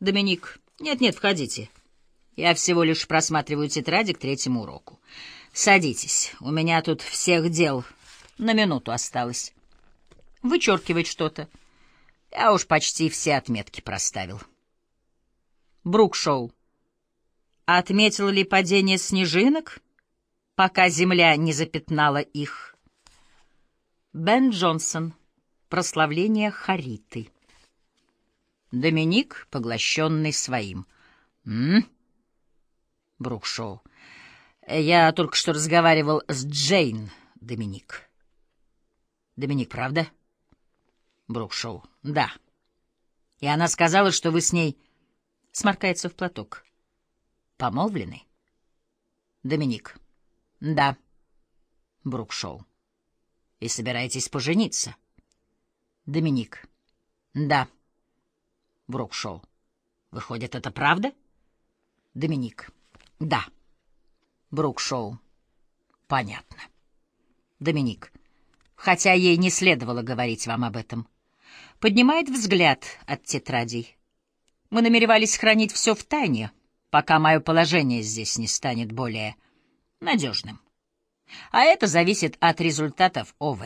Доминик, нет-нет, входите. Я всего лишь просматриваю тетради к третьему уроку. Садитесь, у меня тут всех дел на минуту осталось. Вычеркивать что-то. Я уж почти все отметки проставил. Брукшоу. Отметил ли падение снежинок, пока земля не запятнала их? Бен Джонсон. Прославление Хариты. Доминик, поглощенный своим. «М?» Брукшоу. «Я только что разговаривал с Джейн, Доминик». «Доминик, правда?» Брукшоу. «Да». «И она сказала, что вы с ней...» Сморкается в платок. «Помолвлены?» Доминик. «Да». Брукшоу. «И собираетесь пожениться?» Доминик. «Да». Брукшоу. «Выходит, это правда?» Доминик. «Да». Брукшоу. «Понятно». Доминик. «Хотя ей не следовало говорить вам об этом». Поднимает взгляд от тетрадей. «Мы намеревались хранить все в тайне, пока мое положение здесь не станет более надежным. А это зависит от результатов ОВ.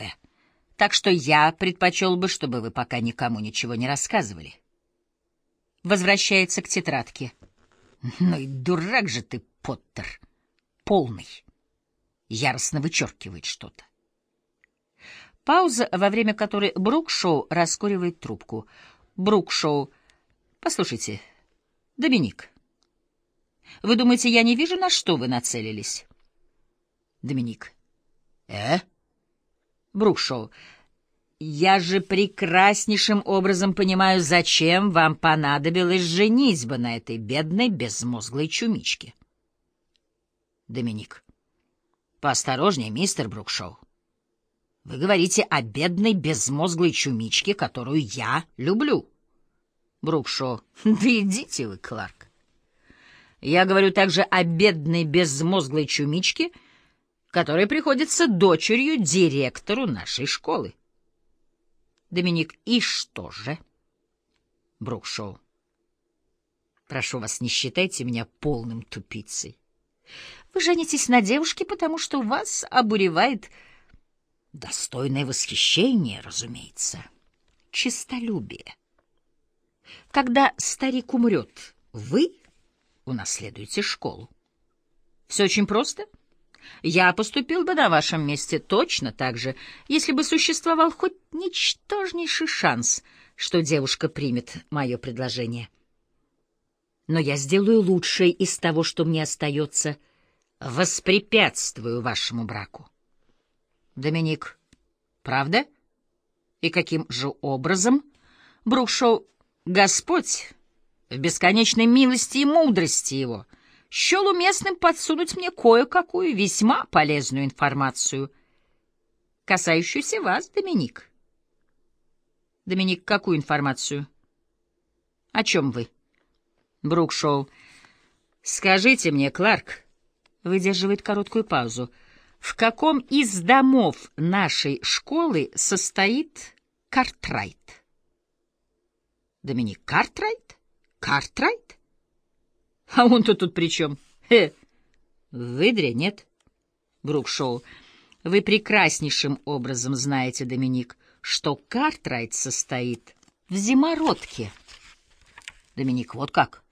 Так что я предпочел бы, чтобы вы пока никому ничего не рассказывали. Возвращается к тетрадке. Ну и дурак же ты, Поттер. Полный. Яростно вычеркивает что-то. Пауза, во время которой Брукшоу раскуривает трубку. Брукшоу. Послушайте, Доминик, вы думаете, я не вижу, на что вы нацелились? Доминик. Э? Брукшоу. Я же прекраснейшим образом понимаю, зачем вам понадобилась женитьба на этой бедной безмозглой чумичке. Доминик. Поосторожнее, мистер Брукшоу. Вы говорите о бедной безмозглой чумичке, которую я люблю. Брукшоу. Да идите вы, Кларк. Я говорю также о бедной безмозглой чумичке — которая приходится дочерью директору нашей школы. Доминик, и что же? Брукшоу. Прошу вас, не считайте меня полным тупицей. Вы женитесь на девушке, потому что вас обуревает достойное восхищение, разумеется, честолюбие. Когда старик умрет, вы унаследуете школу. Все очень просто — я поступил бы на вашем месте точно так же, если бы существовал хоть ничтожнейший шанс, что девушка примет мое предложение. Но я сделаю лучшее из того, что мне остается, воспрепятствую вашему браку. Доминик, правда? И каким же образом? Брукшоу, Господь в бесконечной милости и мудрости его — счел уместным подсунуть мне кое-какую весьма полезную информацию, касающуюся вас, Доминик. Доминик, какую информацию? О чем вы? Брукшоу. Скажите мне, Кларк, выдерживает короткую паузу, в каком из домов нашей школы состоит Картрайт? Доминик, Картрайт? Картрайт? А он-то тут при чем? Хе, в выдре нет. Брукшоу, вы прекраснейшим образом знаете, Доминик, что Картрайт состоит в зимородке. Доминик, вот как?